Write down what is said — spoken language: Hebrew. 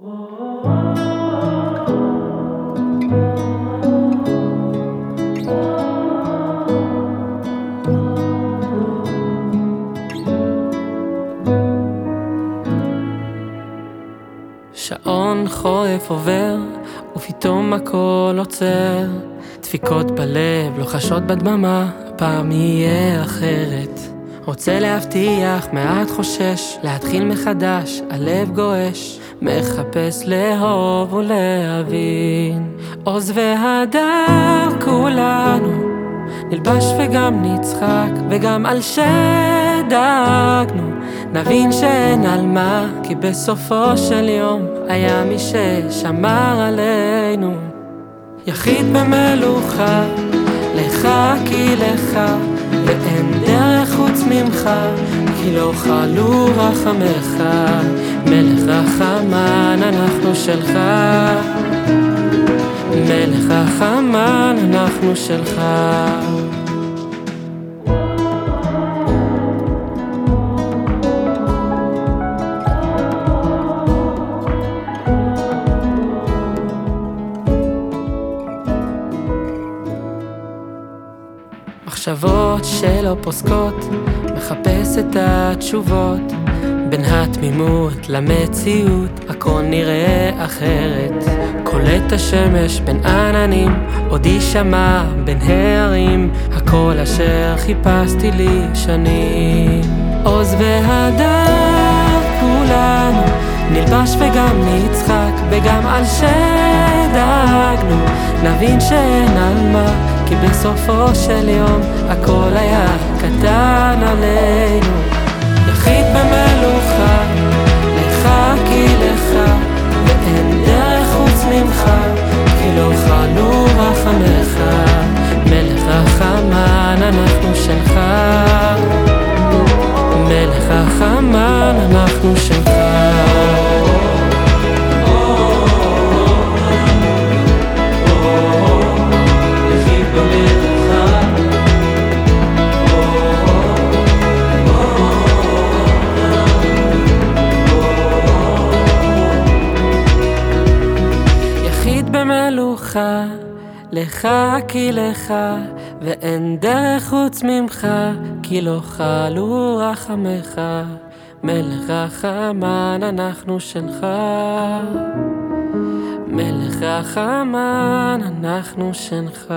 שעון חורף עובר, ופתאום הכל עוצר. דפיקות בלב, לוחשות בדממה, הפעם יהיה אחרת. רוצה להבטיח, מעט חושש, להתחיל מחדש, הלב גועש. מחפש לאהוב ולהבין. עוז והדר כולנו, נלבש וגם נצחק, וגם על שדאגנו. נבין שאין על מה, כי בסופו של יום היה מי ששמר עלינו. יחיד במלוכה, לך כי לך, ואין דרך חוץ ממך, כי לא חלו רחמך. מלך רחמן אנחנו שלך, מלך רחמן אנחנו שלך. מחשבות שלא פוסקות, מחפש את התשובות בין התמימות למציאות, הכל נראה אחרת. קולט השמש בין עננים, עוד יישמע בין הערים, הקול אשר חיפשתי לי שנים. עוז והדר כולנו, נלבש וגם נצחק, וגם על שדאגנו, נבין שאין על מה. כי בסופו של יום הכל היה קטן עלינו. יחיד במלוכה, לך כי לך ואין דרך חוץ ממך כי לא חלו רחמך. מלך רחמן אנחנו שלך. מלך רחמן אנחנו שלך במלוכה, לך כי לך, ואין דרך חוץ ממך, כי לא חלו רחמך. מלך רחמן אנחנו שלך, מלך רחמן אנחנו שלך.